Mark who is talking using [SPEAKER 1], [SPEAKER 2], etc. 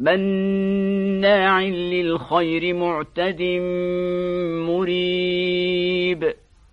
[SPEAKER 1] مناع للخير معتد